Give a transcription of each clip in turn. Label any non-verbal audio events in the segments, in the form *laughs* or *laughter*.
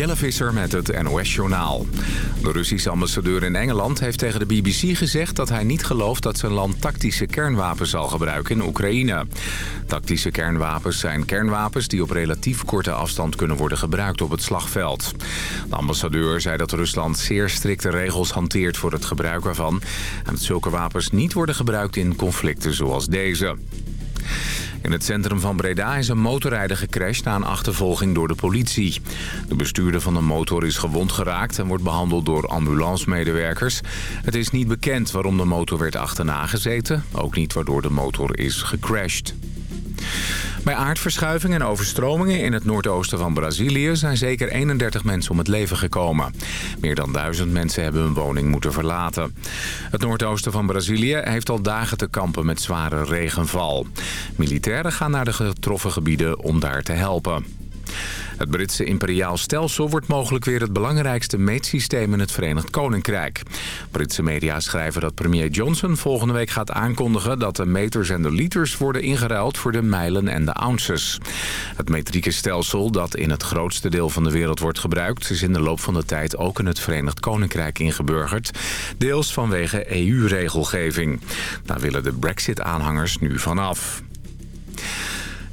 Jelle Visser met het NOS-journaal. De Russische ambassadeur in Engeland heeft tegen de BBC gezegd... dat hij niet gelooft dat zijn land tactische kernwapens zal gebruiken in Oekraïne. Tactische kernwapens zijn kernwapens die op relatief korte afstand kunnen worden gebruikt op het slagveld. De ambassadeur zei dat Rusland zeer strikte regels hanteert voor het gebruik ervan... en dat zulke wapens niet worden gebruikt in conflicten zoals deze. In het centrum van Breda is een motorrijder gecrashed na een achtervolging door de politie. De bestuurder van de motor is gewond geraakt en wordt behandeld door ambulancemedewerkers. Het is niet bekend waarom de motor werd achterna gezeten, ook niet waardoor de motor is gecrashed. Bij aardverschuivingen en overstromingen in het noordoosten van Brazilië... zijn zeker 31 mensen om het leven gekomen. Meer dan duizend mensen hebben hun woning moeten verlaten. Het noordoosten van Brazilië heeft al dagen te kampen met zware regenval. Militairen gaan naar de getroffen gebieden om daar te helpen. Het Britse imperiaal stelsel wordt mogelijk weer het belangrijkste meetsysteem in het Verenigd Koninkrijk. Britse media schrijven dat premier Johnson volgende week gaat aankondigen dat de meters en de liters worden ingeruild voor de mijlen en de ounces. Het metrieke stelsel dat in het grootste deel van de wereld wordt gebruikt is in de loop van de tijd ook in het Verenigd Koninkrijk ingeburgerd. Deels vanwege EU-regelgeving. Daar willen de brexit-aanhangers nu vanaf.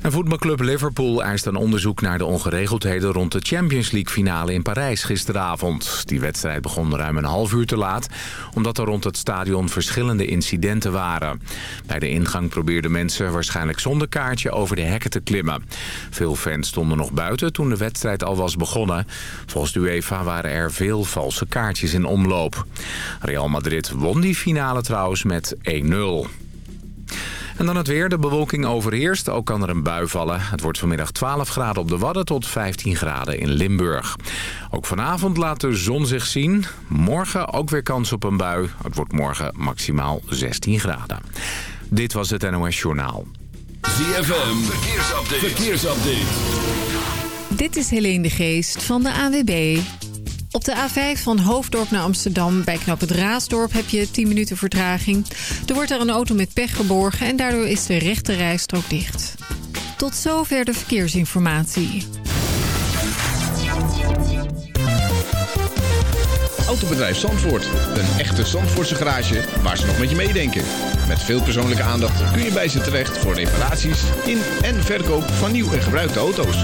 En voetbalclub Liverpool eist een onderzoek naar de ongeregeldheden rond de Champions League finale in Parijs gisteravond. Die wedstrijd begon ruim een half uur te laat, omdat er rond het stadion verschillende incidenten waren. Bij de ingang probeerden mensen waarschijnlijk zonder kaartje over de hekken te klimmen. Veel fans stonden nog buiten toen de wedstrijd al was begonnen. Volgens de UEFA waren er veel valse kaartjes in omloop. Real Madrid won die finale trouwens met 1-0. En dan het weer. De bewolking overheerst. Ook kan er een bui vallen. Het wordt vanmiddag 12 graden op de Wadden tot 15 graden in Limburg. Ook vanavond laat de zon zich zien. Morgen ook weer kans op een bui. Het wordt morgen maximaal 16 graden. Dit was het NOS Journaal. ZFM. Verkeersupdate. Verkeersupdate. Dit is Helene de Geest van de AWB. Op de A5 van Hoofddorp naar Amsterdam bij knap het Raasdorp heb je 10 minuten vertraging. Er wordt daar een auto met pech geborgen en daardoor is de rechte rijstrook dicht. Tot zover de verkeersinformatie. Autobedrijf Zandvoort. Een echte Zandvoortse garage waar ze nog met je meedenken. Met veel persoonlijke aandacht kun je bij ze terecht voor reparaties in en verkoop van nieuw en gebruikte auto's.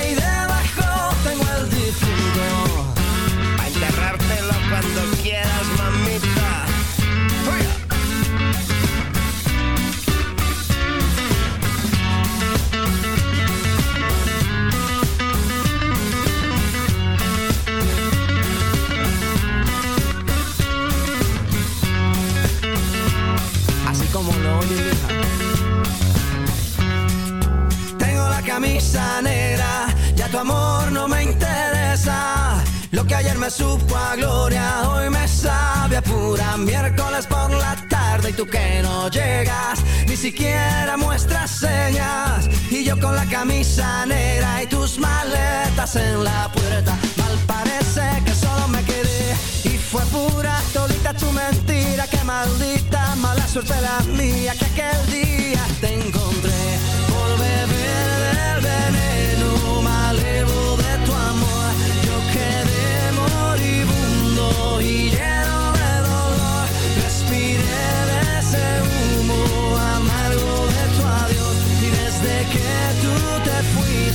Lo que ayer me supo a gloria, hoy me sabe a pura miércoles por la tarde y tú que no llegas, ni siquiera muestras señas. Y yo con la camisa negra y tus maletas en la puerta, mal parece que solo me quedé. Y fue pura todita tu mentira, que maldita mala suerte la mía, que aquel día te encontré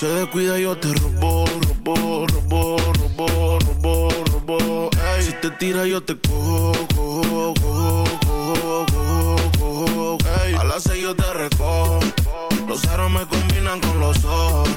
se descuida yo te robo, robo, robo, robo, robo, robo. Si te tira yo te cojo, cojo, cojo, cojo, cojo, cojo. A las seis yo te recojo. Los aros me combinan con los ojos.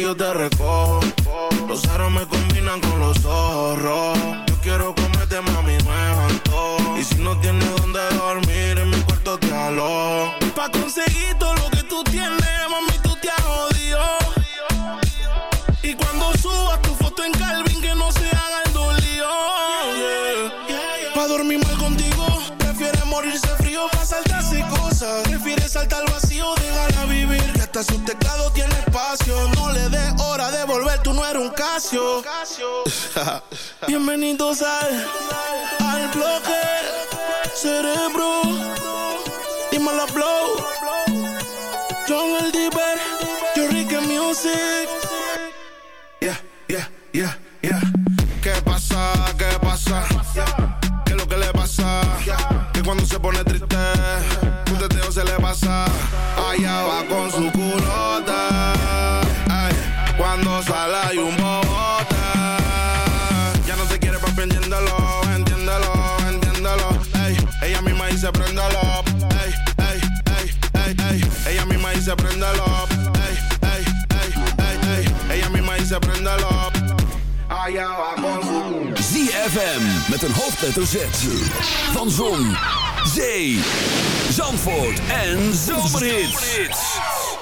yo te recojo tú no eres un Casio. *laughs* Bienvenidos al, al bloque cerebro. Dímelo blow. John el Diver, yo Ricky Music. Yeah, yeah, yeah, yeah. ¿Qué pasa? ¿Qué pasa? ¿Qué es lo que le pasa? Que cuando se pone triste, un teteo se le pasa. Allá va con su dice prendelo up. Ey, ey, ey, ey, ey. Ella misma dice prendelo up. Allá va con su... ZFM met een hoofdletter Z. Van Zon, Zee, Zandvoort en Zomerhits.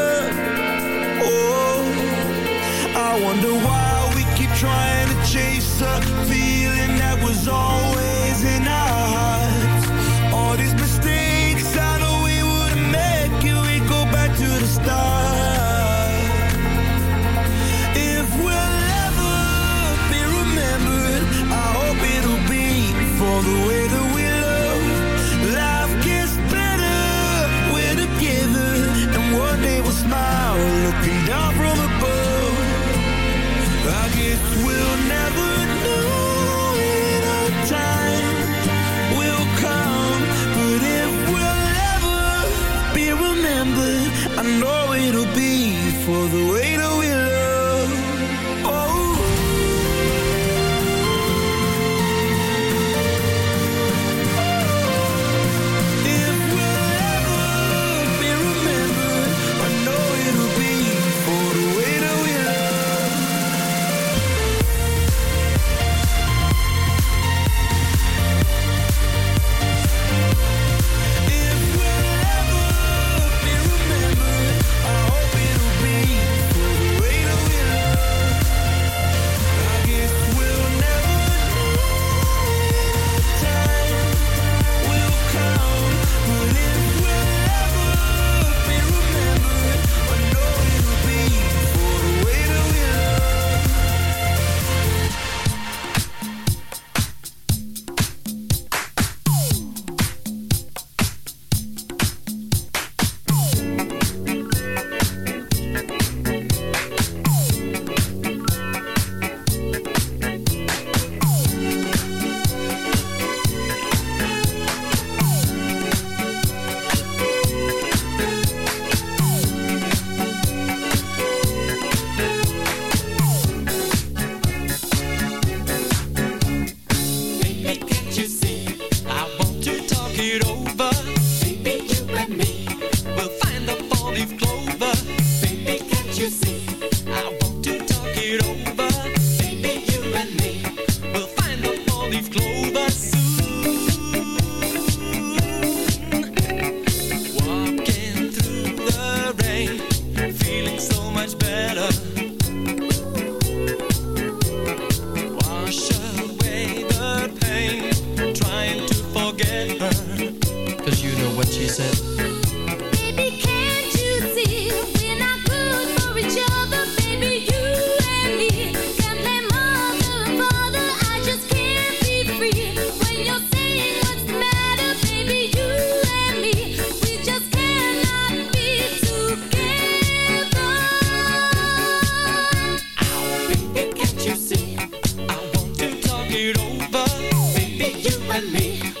and me.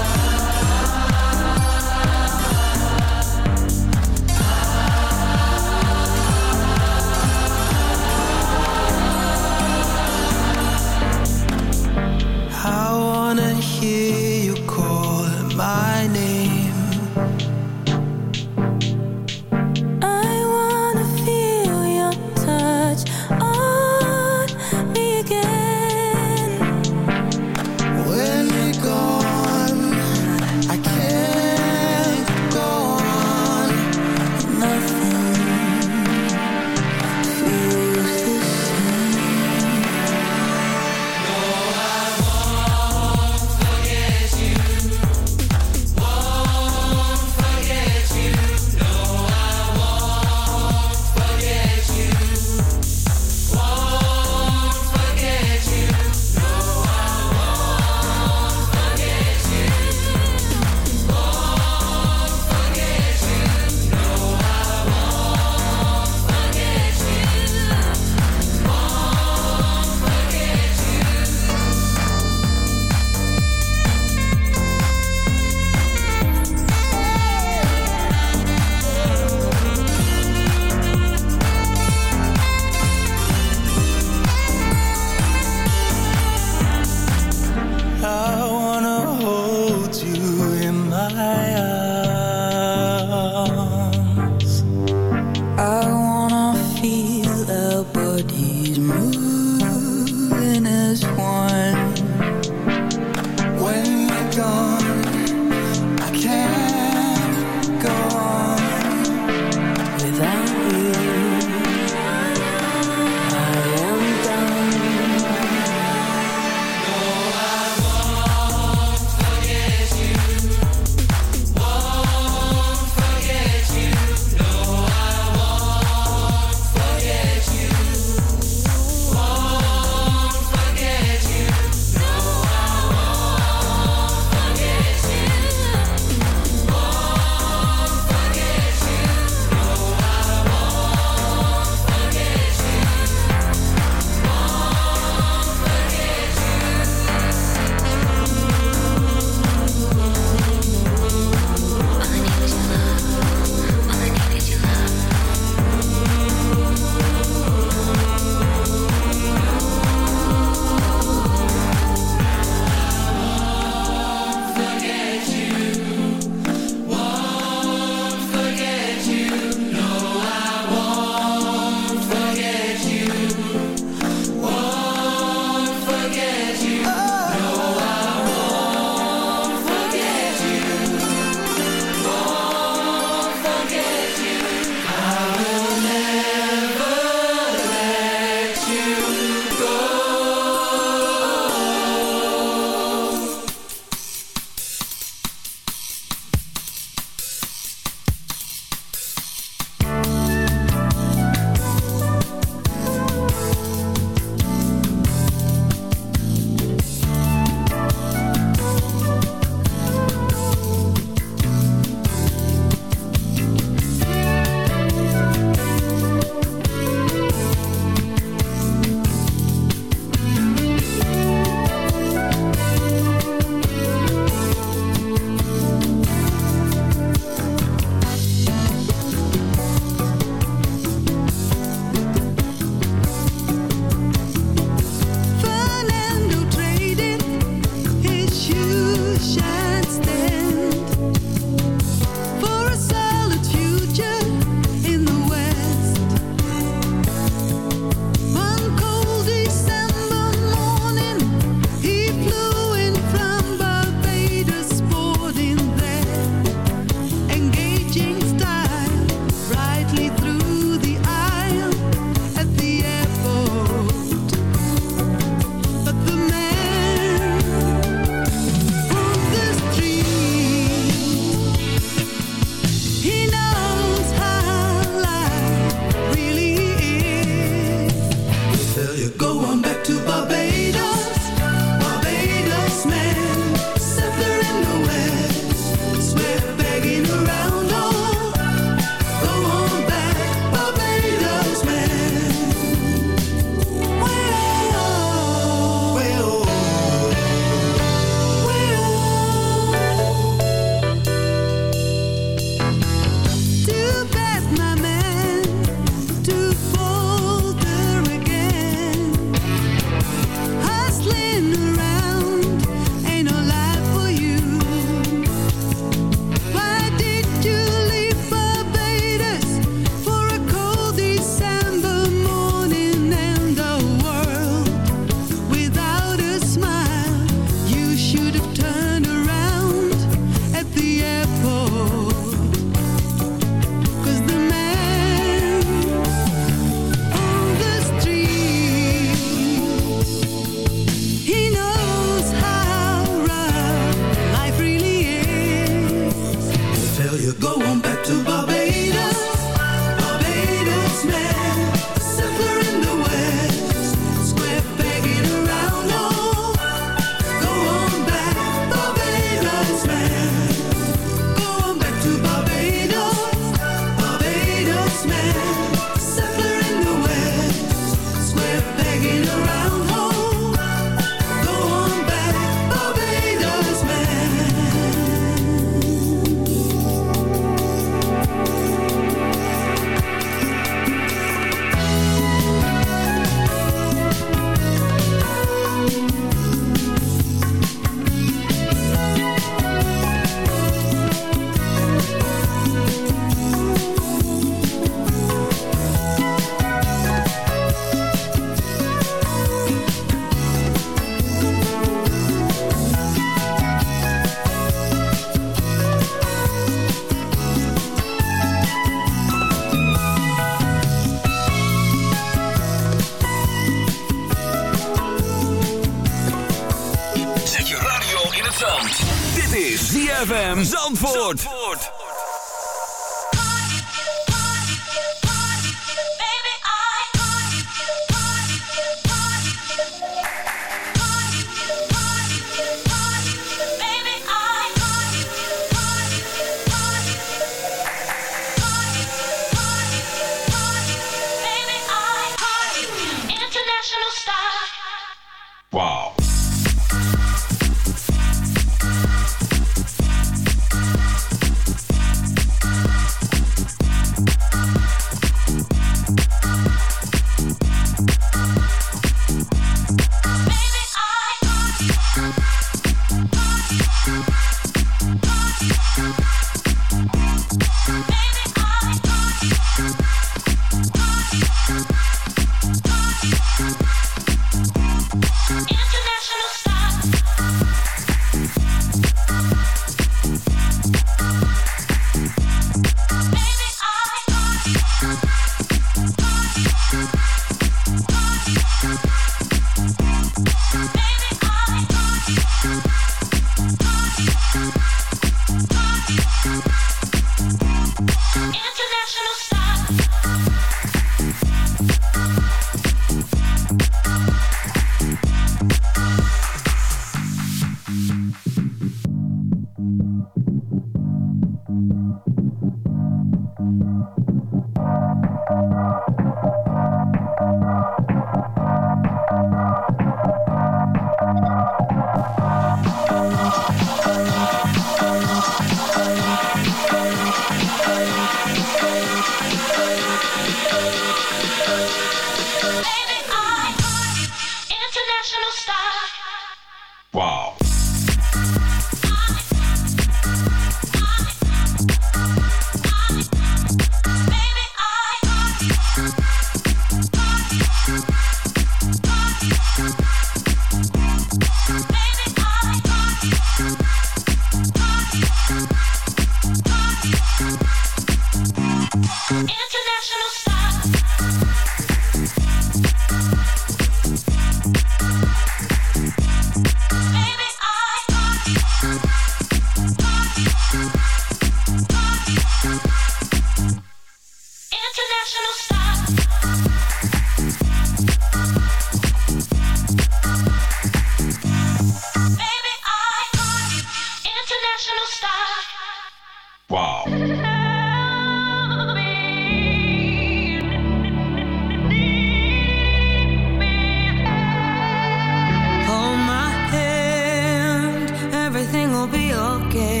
be okay.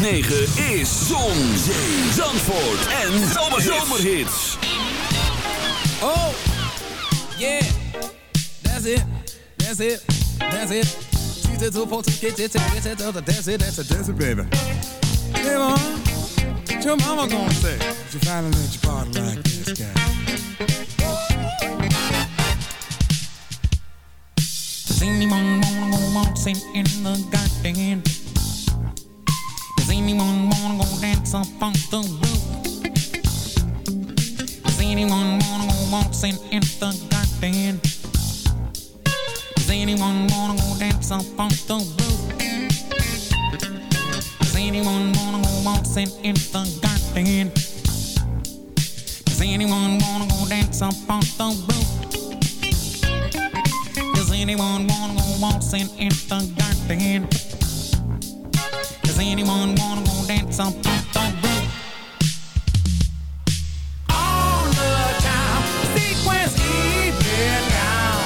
106.9 is Zon, Zee, Zandvoort en Zomerhits. Oh, yeah, that's it, that's it, that's it. She's a two to get it, get it, that's it, that's it, that's it, baby. Hey, mom, what your mama gonna say? She finally let you party like this guy. Does anyone wanna go waltzing in the garden? Does anyone wanna go dance up the roof? Does anyone wanna go waltzing in the garden? Does anyone wanna go dance up the roof? Does anyone wanna go waltzing in the garden? Does anyone wanna go dance up the roof? Does anyone wanna go waltzing in the garden? Anyone wanna go dance on the roof? On the time, sequence even down.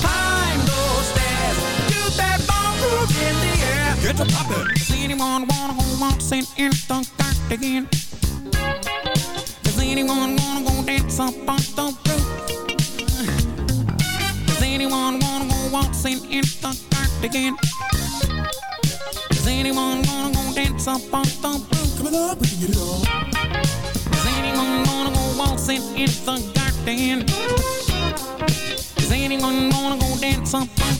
Climb those stairs, do that ball move in the air. Get to poppin'. Does anyone wanna go waltzing in the garden? Does anyone wanna go dance up on the roof? Does anyone wanna go waltzing in the garden? Does anyone the roof? Coming up, we can get it on. Does anyone wanna go waltzing in the garden? Does anyone wanna go dance up on